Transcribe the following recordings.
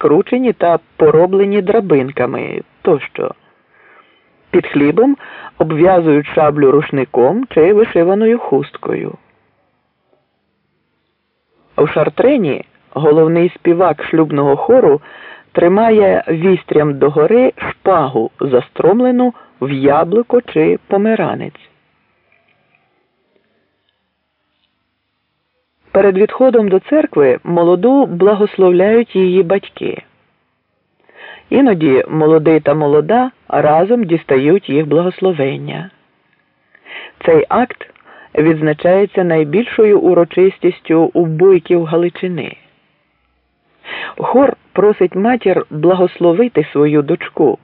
скручені та пороблені драбинками тощо. Під хлібом обв'язують шаблю рушником чи вишиваною хусткою. У шартрені головний співак шлюбного хору тримає вістрям догори шпагу, застромлену в яблуко чи помиранець. Перед відходом до церкви молоду благословляють її батьки. Іноді молодий та молода разом дістають їх благословення. Цей акт відзначається найбільшою урочистістю у бойків Галичини. Хор просить матір благословити свою дочку,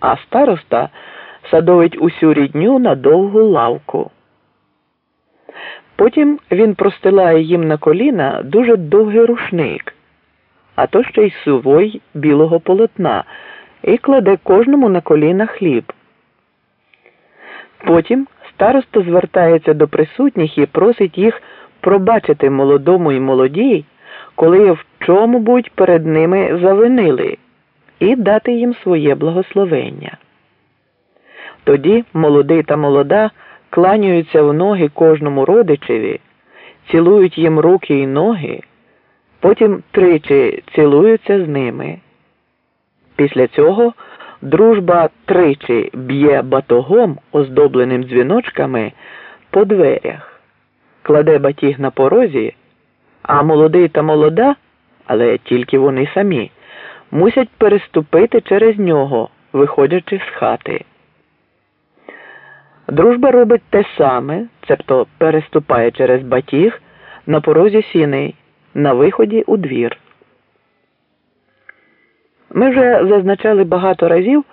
а староста садовить усю рідню на довгу лавку. Потім він простилає їм на коліна дуже довгий рушник, а то ще й сувой білого полотна, і кладе кожному на коліна хліб. Потім староста звертається до присутніх і просить їх пробачити молодому і молодій, коли в чому будь перед ними завинили, і дати їм своє благословення. Тоді молодий та молода кланяються в ноги кожному родичеві, цілують їм руки і ноги, потім тричі цілуються з ними. Після цього дружба тричі б'є батогом, оздобленим дзвіночками, по дверях, кладе батіг на порозі, а молодий та молода, але тільки вони самі, мусять переступити через нього, виходячи з хати. Дружба робить те саме, цебто переступає через батіг на порозі сіней, на виході у двір. Ми вже зазначали багато разів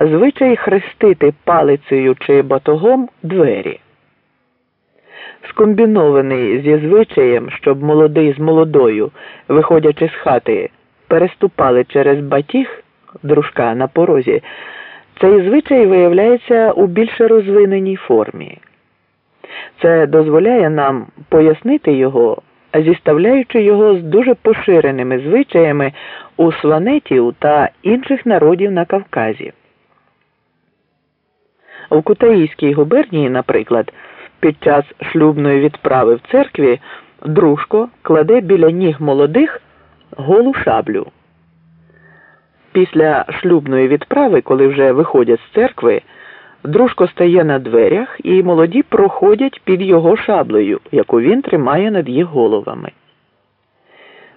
звичай хрестити палицею чи батогом двері. Скомбінований зі звичаєм, щоб молодий з молодою, виходячи з хати, переступали через батіг дружка на порозі. Цей звичай виявляється у більш розвиненій формі. Це дозволяє нам пояснити його, зіставляючи його з дуже поширеними звичаями у сванетів та інших народів на Кавказі. У Кутаїській губернії, наприклад, під час шлюбної відправи в церкві дружко кладе біля ніг молодих голу шаблю. Після шлюбної відправи, коли вже виходять з церкви, дружко стає на дверях і молоді проходять під його шаблею, яку він тримає над їх головами.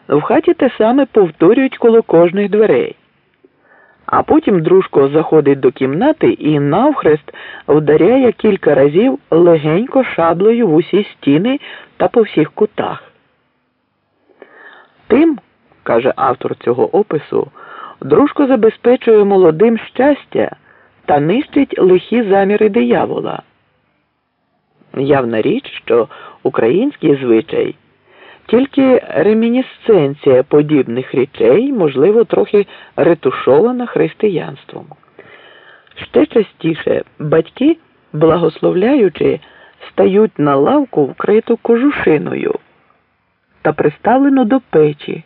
В хаті те саме повторюють коло кожних дверей. А потім дружко заходить до кімнати і навхрест вдаряє кілька разів легенько шаблею в усі стіни та по всіх кутах. Тим, каже автор цього опису, дружко забезпечує молодим щастя та нищить лихі заміри диявола. Явна річ, що український звичай тільки ремінісценція подібних речей, можливо, трохи ретушована християнством. Ще частіше батьки, благословляючи, стають на лавку, вкриту кожушиною та приставлено до печі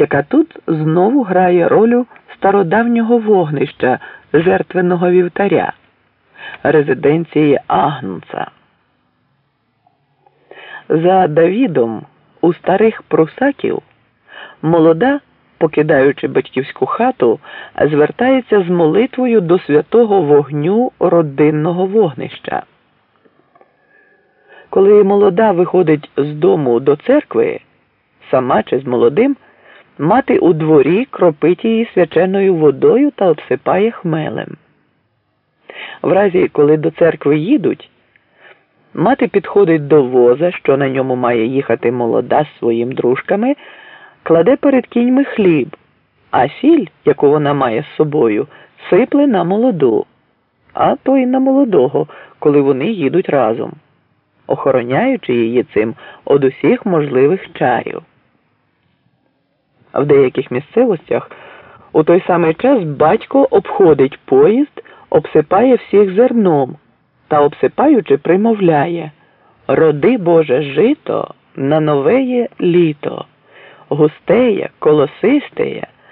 яка тут знову грає роль стародавнього вогнища жертвеного вівтаря, резиденції Агнца. За Давідом у старих прусаків молода, покидаючи батьківську хату, звертається з молитвою до святого вогню родинного вогнища. Коли молода виходить з дому до церкви, сама чи з молодим. Мати у дворі кропить її свяченою водою та обсипає хмелем. В разі, коли до церкви їдуть, мати підходить до воза, що на ньому має їхати молода з своїм дружками, кладе перед кіньми хліб, а сіль, яку вона має з собою, сипле на молоду, а то й на молодого, коли вони їдуть разом, охороняючи її цим од усіх можливих чарів. В деяких місцевостях у той самий час батько обходить поїзд, обсипає всіх зерном та, обсипаючи, примовляє Роди Боже жито на новеє літо, густеє, колосистеє.